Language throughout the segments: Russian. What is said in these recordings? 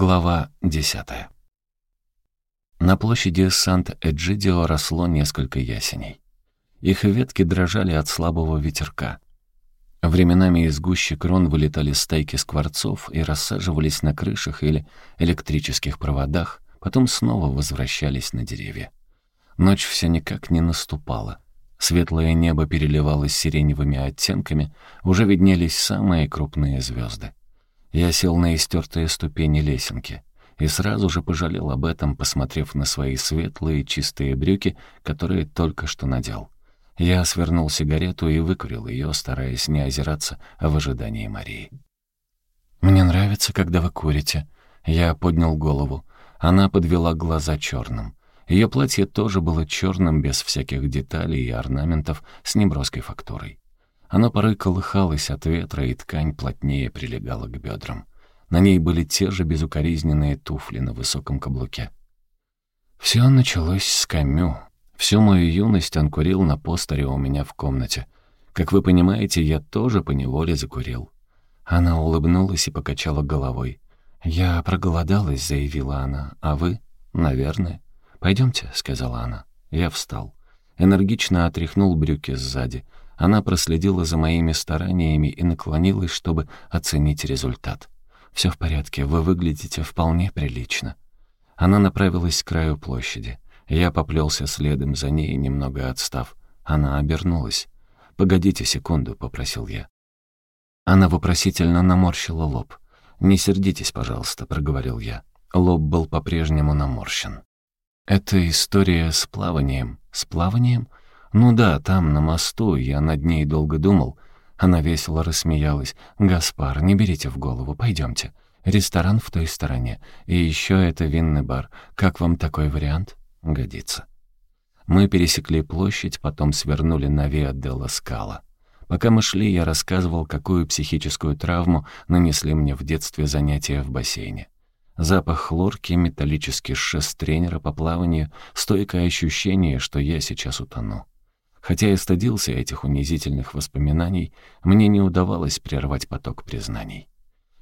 Глава десятая. На площади Сант-Эджидио росло несколько ясеней. Их ветки дрожали от слабого ветерка. Временами из гущи крон вылетали стайки скворцов и рассаживались на крышах или электрических проводах, потом снова возвращались на деревья. Ночь все никак не наступала. Светлое небо переливалось сиреневыми оттенками, уже виднелись самые крупные звезды. Я сел на истертые ступени лесенки и сразу же пожалел об этом, посмотрев на свои светлые чистые брюки, которые только что надел. Я свернул сигарету и выкурил ее, стараясь не озираться в ожидании Марии. «Мне нравится, когда вы курите». Я поднял голову. Она подвела глаза черным. Ее платье тоже было черным, без всяких деталей и орнаментов, с неброской фактурой. Оно порой колыхалось от ветра, и ткань плотнее прилегала к бедрам. На ней были те же безукоризненные туфли на высоком каблуке. Все началось с Камю. Всю мою юность он курил на постере у меня в комнате. Как вы понимаете, я тоже поневоле закурил. Она улыбнулась и покачала головой. «Я проголодалась», — заявила она. «А вы?» «Наверное». «Пойдемте», — сказала она. Я встал. Энергично отряхнул брюки сзади — она проследила за моими стараниями и наклонилась, чтобы оценить результат. «Все в порядке, вы выглядите вполне прилично». Она направилась к краю площади. Я поплелся следом за ней, немного отстав. Она обернулась. «Погодите секунду», — попросил я. Она вопросительно наморщила лоб. «Не сердитесь, пожалуйста», — проговорил я. Лоб был по-прежнему наморщен. «Это история с плаванием». «С плаванием?» «Ну да, там, на мосту, я над ней долго думал». Она весело рассмеялась. «Гаспар, не берите в голову, пойдемте. Ресторан в той стороне. И еще это винный бар. Как вам такой вариант?» «Годится». Мы пересекли площадь, потом свернули на Виа делла Скала. Пока мы шли, я рассказывал, какую психическую травму нанесли мне в детстве занятия в бассейне. Запах хлорки, металлический шест тренера по плаванию, стойкое ощущение, что я сейчас утону. Хотя я стыдился этих унизительных воспоминаний, мне не удавалось прервать поток признаний.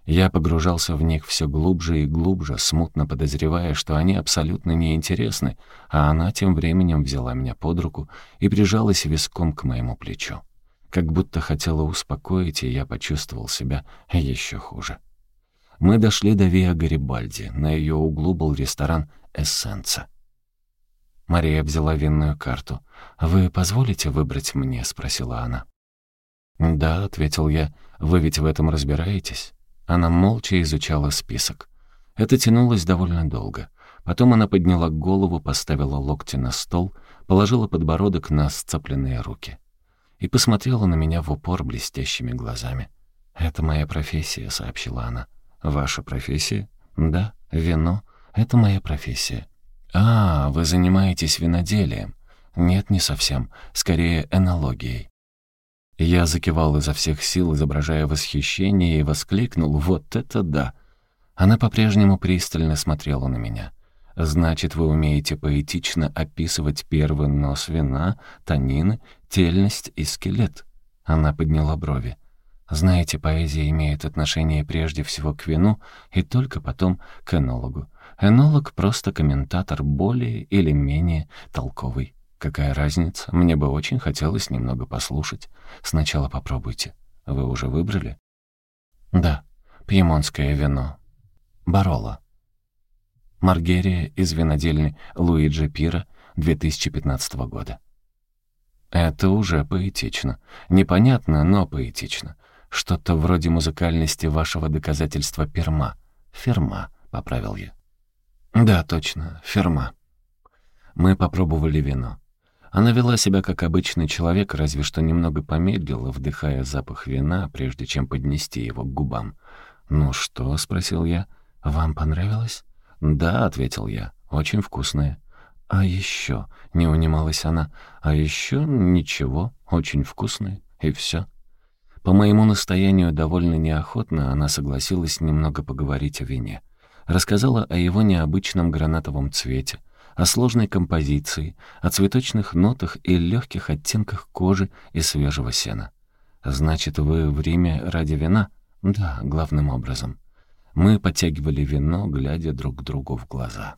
Я погружался в них все глубже и глубже, смутно подозревая, что они абсолютно неинтересны, а она тем временем взяла меня под руку и прижалась виском к моему плечу. Как будто хотела успокоить, и я почувствовал себя еще хуже. Мы дошли до Виа Гарибальди. На ее углу был ресторан «Эссенца». Мария взяла винную карту. «Вы позволите выбрать мне?» — спросила она. «Да», — ответил я, — «вы ведь в этом разбираетесь?» Она молча изучала список. Это тянулось довольно долго. Потом она подняла голову, поставила локти на стол, положила подбородок на сцепленные руки и посмотрела на меня в упор блестящими глазами. «Это моя профессия», — сообщила она. «Ваша профессия?» «Да, вино — это моя профессия». «А, вы занимаетесь виноделием?» «Нет, не совсем. Скорее, энологией». Я закивал изо всех сил, изображая восхищение, и воскликнул «Вот это да!». Она по-прежнему пристально смотрела на меня. «Значит, вы умеете поэтично описывать первый нос вина, танины, тельность и скелет?» Она подняла брови. «Знаете, поэзия имеет отношение прежде всего к вину и только потом к энологу. Энолог — просто комментатор более или менее толковый. Какая разница? Мне бы очень хотелось немного послушать. Сначала попробуйте. Вы уже выбрали? Да, пьемонское вино. Барола. Маргерия из винодельни Луиджи Пира 2015 года. Это уже поэтично. Непонятно, но поэтично. Что-то вроде музыкальности вашего доказательства перма. Ферма, поправил я. «Да, точно, ферма». Мы попробовали вино. Она вела себя как обычный человек, разве что немного помедлила, вдыхая запах вина, прежде чем поднести его к губам. «Ну что?» — спросил я. «Вам понравилось?» «Да», — ответил я, — «очень вкусное». «А еще?» — не унималась она. «А еще ничего, очень вкусное, и все». По моему настоянию довольно неохотно она согласилась немного поговорить о вине рассказала о его необычном гранатовом цвете, о сложной композиции, о цветочных нотах и легких оттенках кожи и свежего сена. «Значит, вы в Риме ради вина?» «Да, главным образом». Мы подтягивали вино, глядя друг другу в глаза.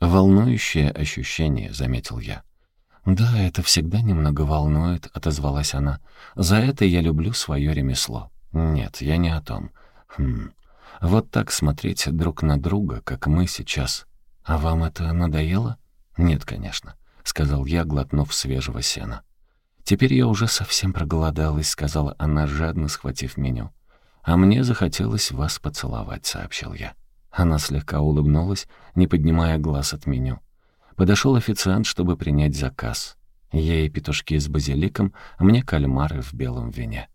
«Волнующее ощущение», — заметил я. «Да, это всегда немного волнует», — отозвалась она. «За это я люблю свое ремесло». «Нет, я не о том. Хм. Вот так смотреть друг на друга, как мы сейчас. А вам это надоело?» «Нет, конечно», — сказал я, глотнув свежего сена. «Теперь я уже совсем проголодалась», — сказала она, жадно схватив меню. «А мне захотелось вас поцеловать», — сообщил я. Она слегка улыбнулась, не поднимая глаз от меню. Подошел официант, чтобы принять заказ. Ей петушки с базиликом, а мне кальмары в белом вине.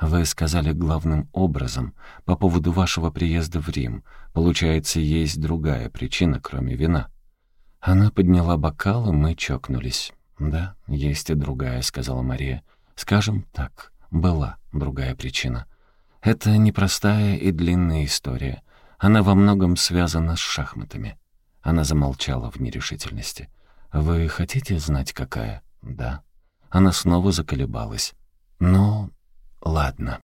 Вы сказали главным образом по поводу вашего приезда в Рим. Получается, есть другая причина, кроме вина. Она подняла бокал, и мы чокнулись. «Да, есть и другая», — сказала Мария. «Скажем так, была другая причина. Это непростая и длинная история. Она во многом связана с шахматами. Она замолчала в нерешительности. «Вы хотите знать, какая?» «Да». Она снова заколебалась. «Ну, ладно».